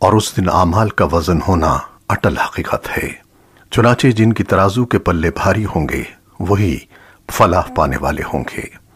اور اس دن اعمال کا وزن ہونا اٹل حقیقت ہے۔ چنانچہ جن کی ترازو کے پلے بھاری ہوں گے، وہی فلاح پانے والے ہوں گے۔